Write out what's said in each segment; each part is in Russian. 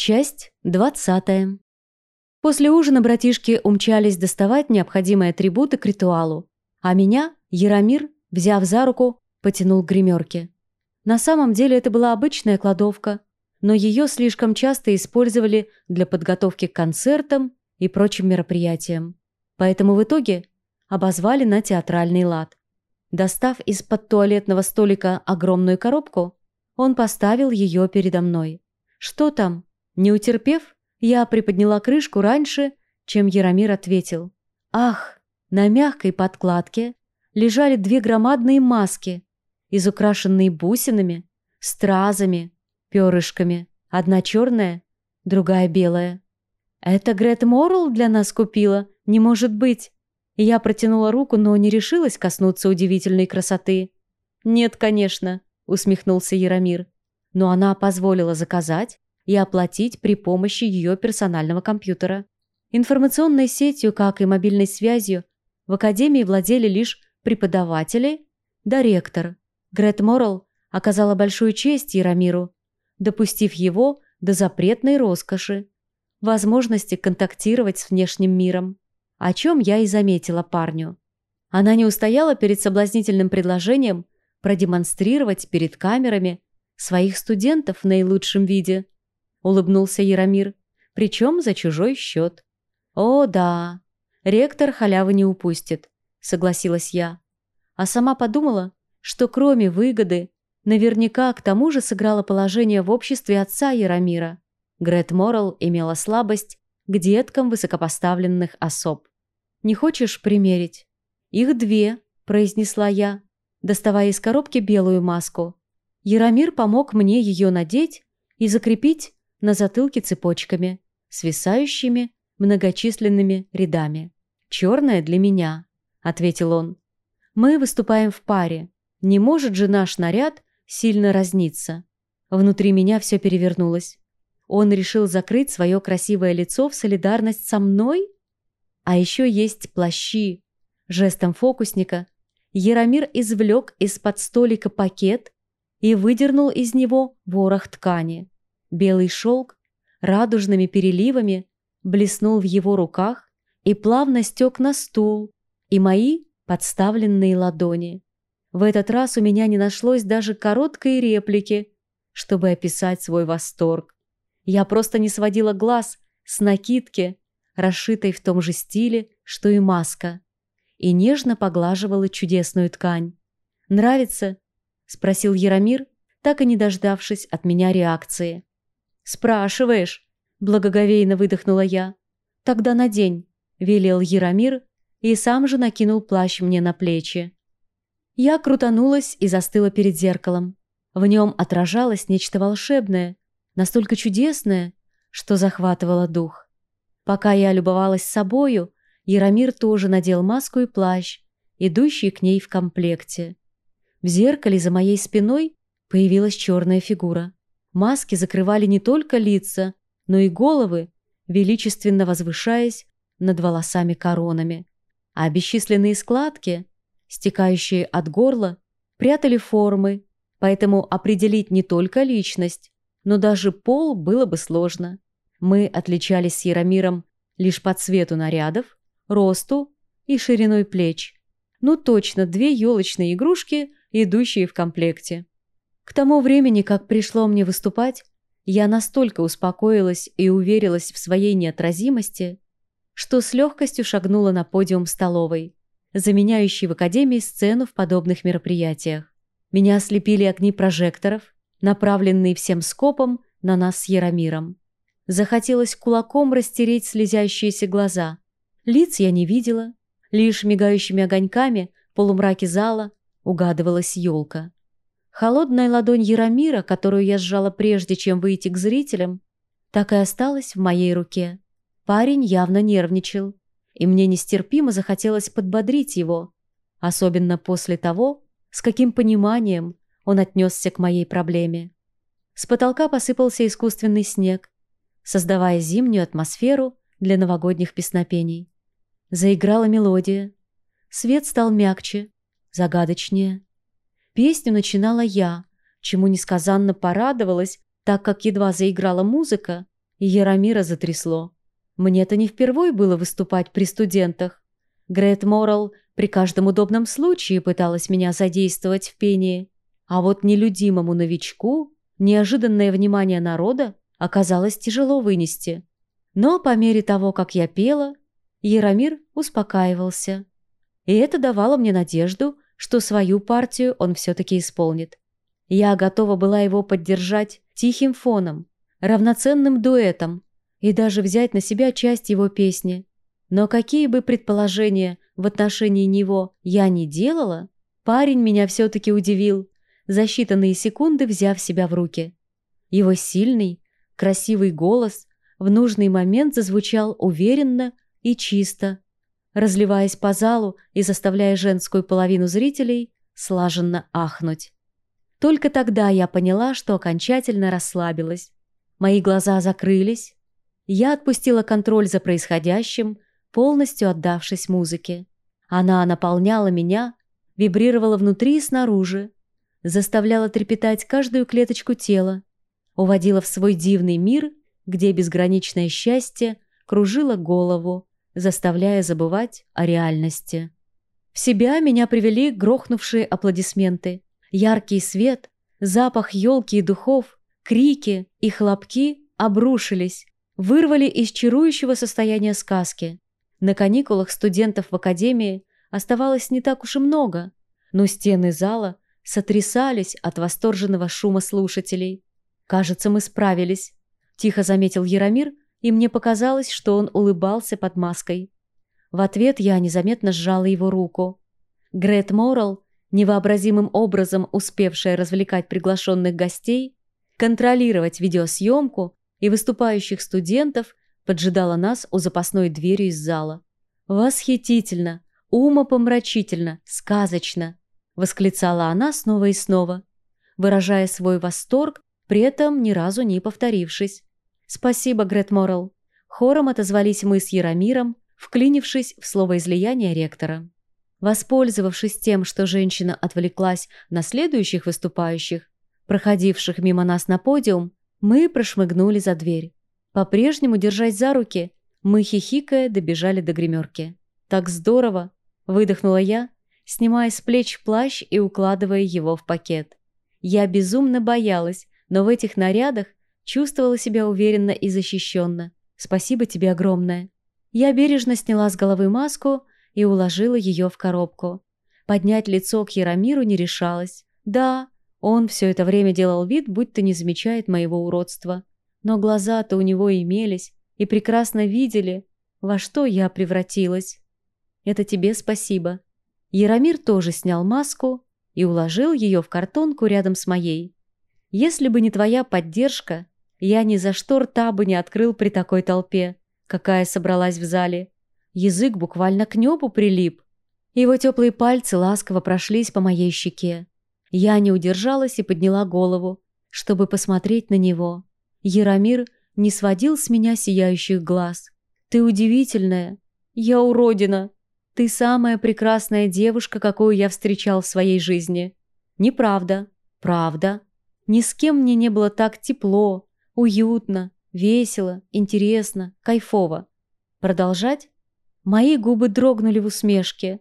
Часть двадцатая. После ужина братишки умчались доставать необходимые атрибуты к ритуалу, а меня Яромир, взяв за руку, потянул к гримерке. На самом деле это была обычная кладовка, но ее слишком часто использовали для подготовки к концертам и прочим мероприятиям. Поэтому в итоге обозвали на театральный лад. Достав из-под туалетного столика огромную коробку, он поставил ее передо мной. «Что там?» Не утерпев, я приподняла крышку раньше, чем Яромир ответил. «Ах!» На мягкой подкладке лежали две громадные маски, изукрашенные бусинами, стразами, перышками. Одна черная, другая белая. «Это Грет Моррелл для нас купила? Не может быть!» Я протянула руку, но не решилась коснуться удивительной красоты. «Нет, конечно», — усмехнулся Яромир. «Но она позволила заказать, и оплатить при помощи ее персонального компьютера. Информационной сетью, как и мобильной связью, в Академии владели лишь преподаватели да ректор. Грет Моррелл оказала большую честь Яромиру, допустив его до запретной роскоши, возможности контактировать с внешним миром, о чем я и заметила парню. Она не устояла перед соблазнительным предложением продемонстрировать перед камерами своих студентов в наилучшем виде – улыбнулся Яромир, причем за чужой счет. О, да, ректор халявы не упустит, согласилась я. А сама подумала, что кроме выгоды, наверняка к тому же сыграло положение в обществе отца Яромира. Грет Моррелл имела слабость к деткам высокопоставленных особ. «Не хочешь примерить?» «Их две», – произнесла я, доставая из коробки белую маску. Яромир помог мне ее надеть и закрепить на затылке цепочками, свисающими многочисленными рядами. «Черная для меня», — ответил он. «Мы выступаем в паре. Не может же наш наряд сильно разниться». Внутри меня все перевернулось. Он решил закрыть свое красивое лицо в солидарность со мной? А еще есть плащи. Жестом фокусника Яромир извлек из-под столика пакет и выдернул из него ворох ткани. Белый шелк радужными переливами блеснул в его руках и плавно стек на стул и мои подставленные ладони. В этот раз у меня не нашлось даже короткой реплики, чтобы описать свой восторг. Я просто не сводила глаз с накидки, расшитой в том же стиле, что и маска, и нежно поглаживала чудесную ткань. «Нравится?» — спросил Яромир, так и не дождавшись от меня реакции. «Спрашиваешь?» – благоговейно выдохнула я. «Тогда надень», – велел Яромир и сам же накинул плащ мне на плечи. Я крутанулась и застыла перед зеркалом. В нем отражалось нечто волшебное, настолько чудесное, что захватывало дух. Пока я любовалась собою, Яромир тоже надел маску и плащ, идущий к ней в комплекте. В зеркале за моей спиной появилась черная фигура. Маски закрывали не только лица, но и головы, величественно возвышаясь над волосами коронами. А бесчисленные складки, стекающие от горла, прятали формы, поэтому определить не только личность, но даже пол было бы сложно. Мы отличались с Яромиром лишь по цвету нарядов, росту и шириной плеч. Ну точно две елочные игрушки, идущие в комплекте. К тому времени, как пришло мне выступать, я настолько успокоилась и уверилась в своей неотразимости, что с легкостью шагнула на подиум столовой, заменяющий в Академии сцену в подобных мероприятиях. Меня ослепили огни прожекторов, направленные всем скопом на нас с Яромиром. Захотелось кулаком растереть слезящиеся глаза. Лиц я не видела, лишь мигающими огоньками в полумраке зала угадывалась елка. Холодная ладонь Яромира, которую я сжала прежде, чем выйти к зрителям, так и осталась в моей руке. Парень явно нервничал, и мне нестерпимо захотелось подбодрить его, особенно после того, с каким пониманием он отнесся к моей проблеме. С потолка посыпался искусственный снег, создавая зимнюю атмосферу для новогодних песнопений. Заиграла мелодия. Свет стал мягче, загадочнее. Песню начинала я, чему несказанно порадовалась, так как едва заиграла музыка, и Яромира затрясло. Мне-то не впервой было выступать при студентах. Грет Моррелл при каждом удобном случае пыталась меня задействовать в пении. А вот нелюдимому новичку неожиданное внимание народа оказалось тяжело вынести. Но по мере того, как я пела, Яромир успокаивался. И это давало мне надежду, что свою партию он все-таки исполнит. Я готова была его поддержать тихим фоном, равноценным дуэтом и даже взять на себя часть его песни. Но какие бы предположения в отношении него я не делала, парень меня все-таки удивил, за считанные секунды взяв себя в руки. Его сильный, красивый голос в нужный момент зазвучал уверенно и чисто, разливаясь по залу и заставляя женскую половину зрителей слаженно ахнуть. Только тогда я поняла, что окончательно расслабилась. Мои глаза закрылись. Я отпустила контроль за происходящим, полностью отдавшись музыке. Она наполняла меня, вибрировала внутри и снаружи, заставляла трепетать каждую клеточку тела, уводила в свой дивный мир, где безграничное счастье кружило голову, заставляя забывать о реальности. В себя меня привели грохнувшие аплодисменты. Яркий свет, запах елки и духов, крики и хлопки обрушились, вырвали из чарующего состояния сказки. На каникулах студентов в академии оставалось не так уж и много, но стены зала сотрясались от восторженного шума слушателей. «Кажется, мы справились», – тихо заметил Яромир, и мне показалось, что он улыбался под маской. В ответ я незаметно сжала его руку. Грет Моррелл невообразимым образом успевшая развлекать приглашенных гостей, контролировать видеосъемку и выступающих студентов, поджидала нас у запасной двери из зала. «Восхитительно! Умопомрачительно! Сказочно!» – восклицала она снова и снова, выражая свой восторг, при этом ни разу не повторившись. «Спасибо, Грет Моррелл!» Хором отозвались мы с Яромиром, вклинившись в словоизлияние ректора. Воспользовавшись тем, что женщина отвлеклась на следующих выступающих, проходивших мимо нас на подиум, мы прошмыгнули за дверь. По-прежнему, держась за руки, мы, хихикая, добежали до гримерки. «Так здорово!» – выдохнула я, снимая с плеч плащ и укладывая его в пакет. Я безумно боялась, но в этих нарядах чувствовала себя уверенно и защищенно. Спасибо тебе огромное. Я бережно сняла с головы маску и уложила ее в коробку. Поднять лицо к Яромиру не решалась. Да, он все это время делал вид, будто не замечает моего уродства. Но глаза-то у него имелись и прекрасно видели, во что я превратилась. Это тебе спасибо. Яромир тоже снял маску и уложил ее в картонку рядом с моей. Если бы не твоя поддержка, я ни за что рта бы не открыл при такой толпе, какая собралась в зале. Язык буквально к небу прилип. Его теплые пальцы ласково прошлись по моей щеке. Я не удержалась и подняла голову, чтобы посмотреть на него. Яромир не сводил с меня сияющих глаз. «Ты удивительная. Я уродина. Ты самая прекрасная девушка, какую я встречал в своей жизни». «Неправда. Правда. Ни с кем мне не было так тепло, уютно, весело, интересно, кайфово. Продолжать?» Мои губы дрогнули в усмешке.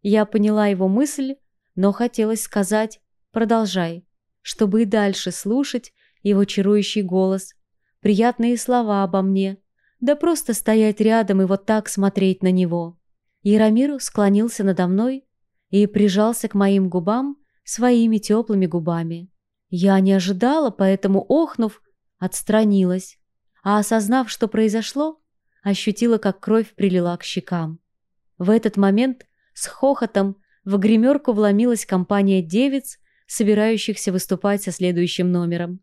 Я поняла его мысль, но хотелось сказать «продолжай», чтобы и дальше слушать его чарующий голос, приятные слова обо мне, да просто стоять рядом и вот так смотреть на него. Яромир склонился надо мной и прижался к моим губам своими теплыми губами. Я не ожидала, поэтому, охнув, отстранилась, а осознав, что произошло, ощутила, как кровь прилила к щекам. В этот момент с хохотом в гримерку вломилась компания девиц, собирающихся выступать со следующим номером.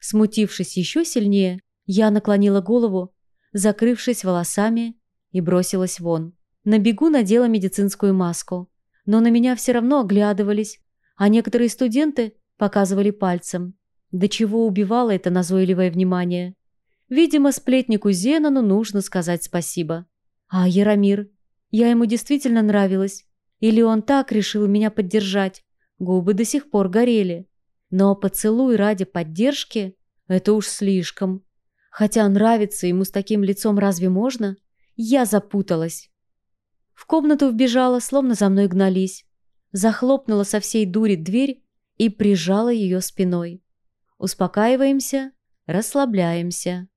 Смутившись еще сильнее, я наклонила голову, закрывшись волосами, и бросилась вон. На бегу надела медицинскую маску, но на меня все равно оглядывались, а некоторые студенты показывали пальцем. До чего убивало это назойливое внимание. Видимо, сплетнику Зенону нужно сказать спасибо. А Яромир? Я ему действительно нравилась. Или он так решил меня поддержать? Губы до сих пор горели. Но поцелуй ради поддержки – это уж слишком. Хотя нравится ему с таким лицом разве можно? Я запуталась. В комнату вбежала, словно за мной гнались. Захлопнула со всей дури дверь и прижала ее спиной. Успокаиваемся, расслабляемся.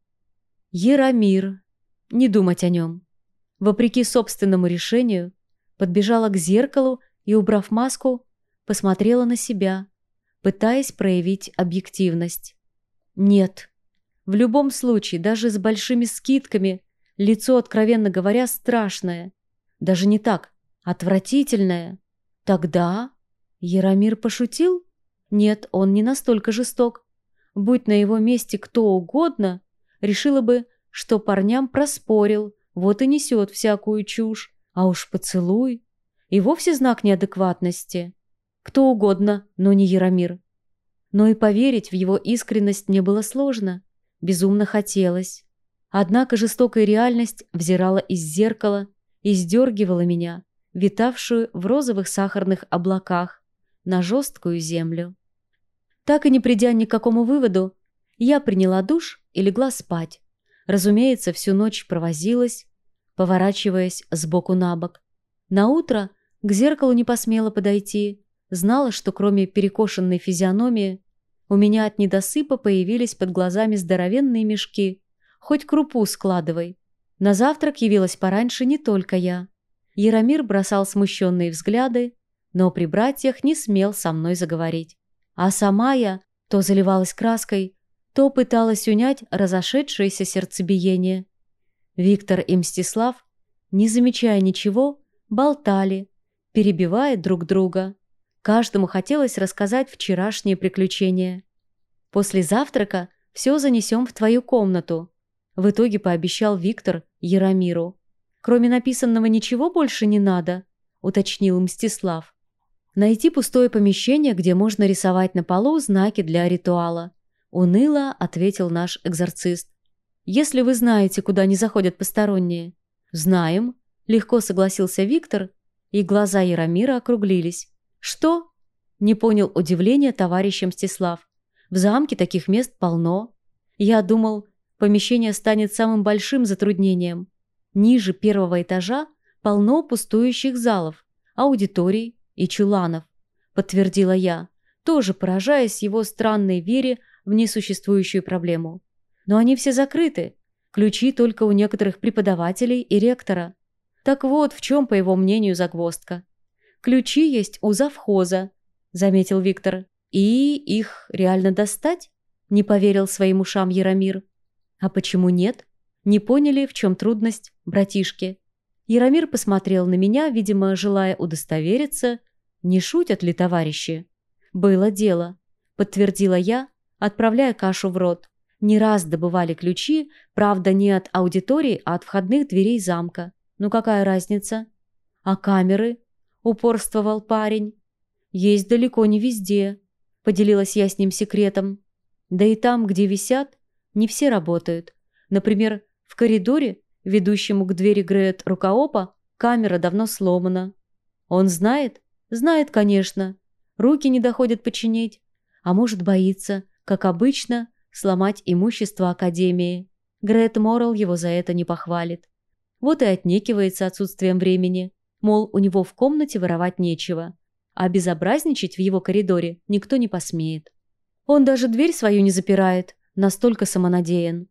Яромир. Не думать о нем. Вопреки собственному решению, подбежала к зеркалу и, убрав маску, посмотрела на себя, пытаясь проявить объективность. Нет, в любом случае, даже с большими скидками, лицо, откровенно говоря, страшное. Даже не так, отвратительное. Тогда Яромир пошутил? Нет, он не настолько жесток. Будь на его месте кто угодно, решила бы, что парням проспорил, вот и несет всякую чушь. А уж поцелуй. И вовсе знак неадекватности. Кто угодно, но не Яромир. Но и поверить в его искренность мне было сложно. Безумно хотелось. Однако жестокая реальность взирала из зеркала и сдергивала меня, витавшую в розовых сахарных облаках, на жесткую землю. Так и не придя ни к какому выводу, я приняла душ и легла спать. Разумеется, всю ночь провозилась, поворачиваясь сбоку на бок. На утро к зеркалу не посмела подойти, знала, что кроме перекошенной физиономии у меня от недосыпа появились под глазами здоровенные мешки. Хоть крупу складывай. На завтрак явилась пораньше не только я. Яромир бросал смущенные взгляды, но при братьях не смел со мной заговорить. А сама я то заливалась краской, то пыталась унять разошедшееся сердцебиение. Виктор и Мстислав, не замечая ничего, болтали, перебивая друг друга. Каждому хотелось рассказать вчерашние приключения. После завтрака все занесем в твою комнату. В итоге пообещал Виктор Яромиру. Кроме написанного ничего больше не надо, уточнил Мстислав. Найти пустое помещение, где можно рисовать на полу знаки для ритуала. Уныло ответил наш экзорцист. Если вы знаете, куда не заходят посторонние. Знаем, легко согласился Виктор, и глаза Яромира округлились. «Что?» – не понял удивления товарища Мстислав. «В замке таких мест полно. Я думал, помещение станет самым большим затруднением. Ниже первого этажа полно пустующих залов, аудиторий и чуланов», – подтвердила я, тоже поражаясь его странной вере в несуществующую проблему. «Но они все закрыты. Ключи только у некоторых преподавателей и ректора. Так вот, в чем, по его мнению, загвоздка. Ключи есть у завхоза», — заметил Виктор. «И их реально достать?» — не поверил своим ушам Яромир. «А почему нет?» Не поняли, в чем трудность, братишки. Яромир посмотрел на меня, видимо, желая удостовериться, не шутят ли товарищи. «Было дело», — подтвердила я, отправляя кашу в рот. Не раз добывали ключи, правда, не от аудитории, а от входных дверей замка. Ну какая разница? А камеры? упорствовал парень. «Есть далеко не везде», — поделилась я с ним секретом. «Да и там, где висят, не все работают. Например, в коридоре, ведущему к двери Грет Рукаопа, камера давно сломана. Он знает? Знает, конечно. Руки не доходят починить. А может, боится, как обычно, сломать имущество Академии. Грет Моррелл его за это не похвалит. Вот и отнекивается отсутствием времени. Мол, у него в комнате воровать нечего. А безобразничать в его коридоре никто не посмеет. Он даже дверь свою не запирает, настолько самонадеян.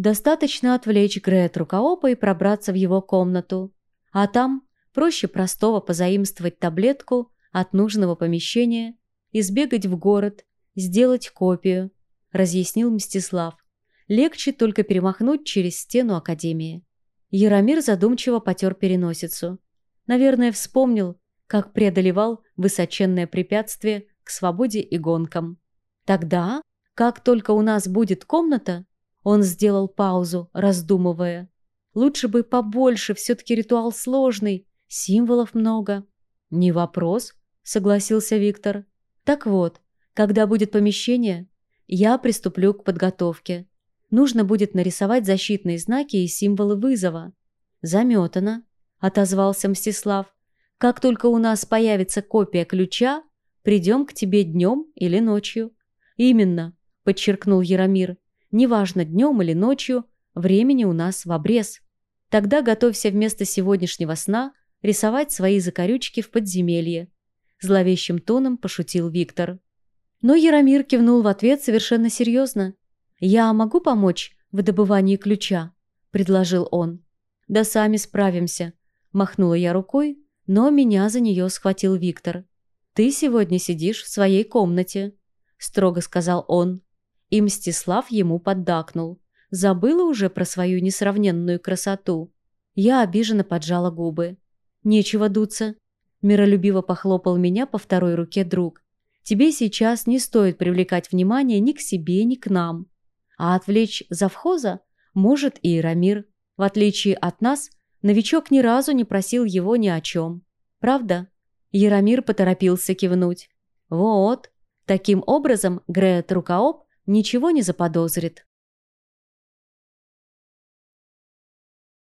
Достаточно отвлечь Грея Рукаопа и пробраться в его комнату. А там проще простого позаимствовать таблетку от нужного помещения и сбегать в город, сделать копию, разъяснил Мстислав. Легче только перемахнуть через стену Академии. Яромир задумчиво потер переносицу. Наверное, вспомнил, как преодолевал высоченное препятствие к свободе и гонкам. Тогда, как только у нас будет комната, он сделал паузу, раздумывая. Лучше бы побольше, все-таки ритуал сложный, символов много. Не вопрос, согласился Виктор. Так вот, когда будет помещение, я приступлю к подготовке. Нужно будет нарисовать защитные знаки и символы вызова. Заметано отозвался Мстислав. «Как только у нас появится копия ключа, придем к тебе днем или ночью». «Именно», — подчеркнул Яромир. Неважно, днем или ночью, времени у нас в обрез. Тогда готовься вместо сегодняшнего сна рисовать свои закорючки в подземелье. Зловещим тоном пошутил Виктор. Но Яромир кивнул в ответ совершенно серьезно. «Я могу помочь в добывании ключа?» – предложил он. «Да сами справимся», – махнула я рукой, но меня за нее схватил Виктор. «Ты сегодня сидишь в своей комнате», – строго сказал он. И Мстислав ему поддакнул. Забыла уже про свою несравненную красоту. Я обиженно поджала губы. «Нечего дуться», – миролюбиво похлопал меня по второй руке друг. «Тебе сейчас не стоит привлекать внимание ни к себе, ни к нам. А отвлечь завхоза может и Рамир. В отличие от нас, новичок ни разу не просил его ни о чем. Правда?» Яромир поторопился кивнуть. «Вот. Таким образом, Греет Рукаоп ничего не заподозрит.